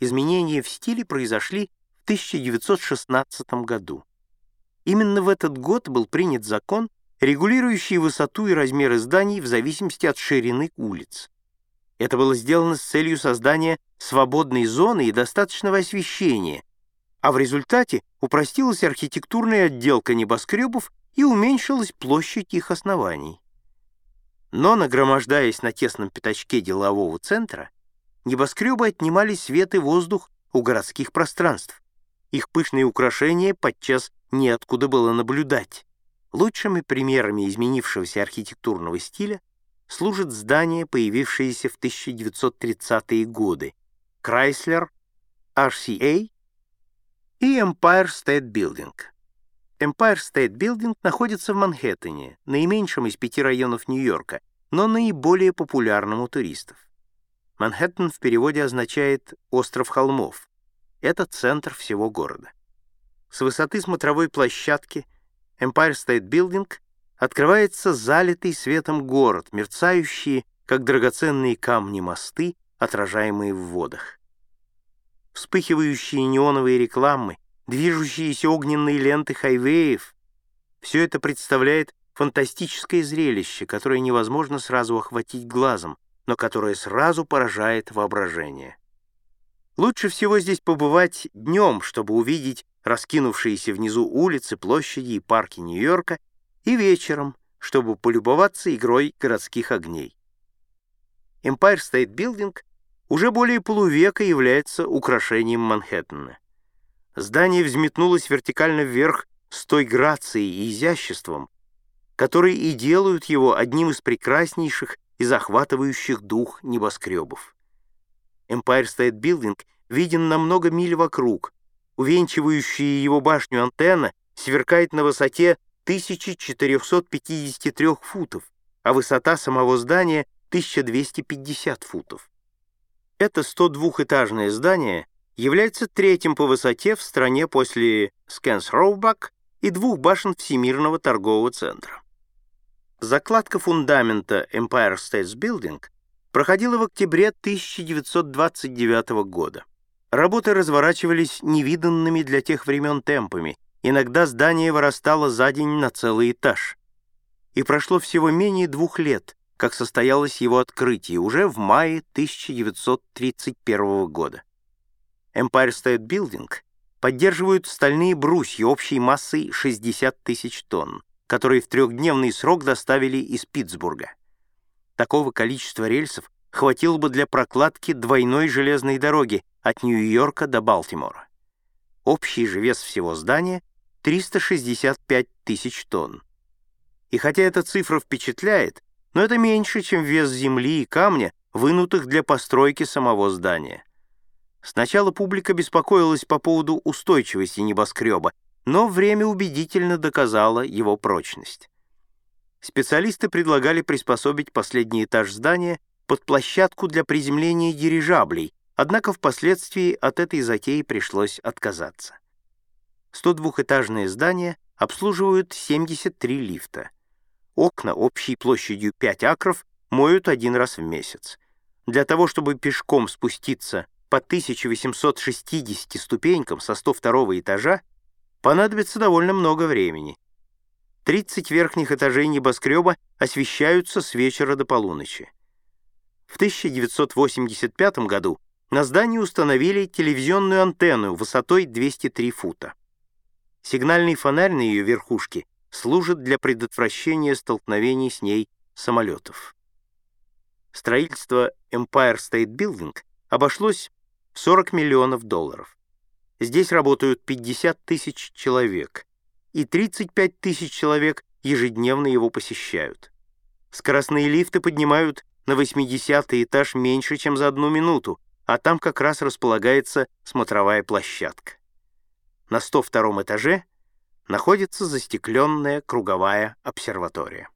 изменения в стиле произошли в 1916 году. Именно в этот год был принят закон, регулирующий высоту и размеры зданий в зависимости от ширины улиц. Это было сделано с целью создания свободной зоны и достаточного освещения, а в результате упростилась архитектурная отделка небоскребов и уменьшилась площадь их оснований. Но, нагромождаясь на тесном пятачке делового центра, небоскребы отнимали свет и воздух у городских пространств. Их пышные украшения подчас неоткуда было наблюдать. Лучшими примерами изменившегося архитектурного стиля служат здания, появившиеся в 1930-е годы Chrysler, RCA и Empire State Building. Empire State Building находится в Манхэттене, наименьшем из пяти районов Нью-Йорка, но наиболее популярным у туристов. Манхэттен в переводе означает «остров холмов». Это центр всего города. С высоты смотровой площадки Empire State Building открывается залитый светом город, мерцающие, как драгоценные камни мосты, отражаемые в водах. Вспыхивающие неоновые рекламы, движущиеся огненные ленты хайвеев — все это представляет фантастическое зрелище, которое невозможно сразу охватить глазом, но которое сразу поражает воображение. Лучше всего здесь побывать днем, чтобы увидеть раскинувшиеся внизу улицы, площади и парки Нью-Йорка, и вечером, чтобы полюбоваться игрой городских огней. Empire State Building уже более полувека является украшением Манхэттена. Здание взметнулось вертикально вверх с той грацией и изяществом, которые и делают его одним из прекраснейших и захватывающих дух небоскребов. Empire State Building виден на много миль вокруг, увенчивающая его башню антенна сверкает на высоте 1453 футов, а высота самого здания 1250 футов. Это 102-этажное здание является третьим по высоте в стране после Скэнс-Роубак и двух башен Всемирного торгового центра. Закладка фундамента Empire State Building проходила в октябре 1929 года. Работы разворачивались невиданными для тех времен темпами. Иногда здание вырастало за день на целый этаж. И прошло всего менее двух лет, как состоялось его открытие, уже в мае 1931 года. Empire State Building поддерживают стальные брусья общей массой 60 тысяч тонн, которые в трехдневный срок доставили из Питтсбурга. Такого количества рельсов хватило бы для прокладки двойной железной дороги от Нью-Йорка до Балтимора. Общий же вес всего здания — 365 тысяч тонн. И хотя эта цифра впечатляет, но это меньше, чем вес земли и камня, вынутых для постройки самого здания. Сначала публика беспокоилась по поводу устойчивости небоскреба, но время убедительно доказало его прочность. Специалисты предлагали приспособить последний этаж здания под площадку для приземления дирижаблей, однако впоследствии от этой затеи пришлось отказаться. 102-этажное здание обслуживают 73 лифта. Окна общей площадью 5 акров моют один раз в месяц. Для того, чтобы пешком спуститься по 1860 ступенькам со 102 этажа, понадобится довольно много времени. 30 верхних этажей небоскреба освещаются с вечера до полуночи. В 1985 году на здании установили телевизионную антенну высотой 203 фута. Сигнальный фонарь на ее верхушке служит для предотвращения столкновений с ней самолетов. Строительство Empire State Building обошлось в 40 миллионов долларов. Здесь работают 50 тысяч человек, и 35 тысяч человек ежедневно его посещают. Скоростные лифты поднимают на 80 этаж меньше, чем за одну минуту, а там как раз располагается смотровая площадка. На 102 этаже находится застекленная круговая обсерватория.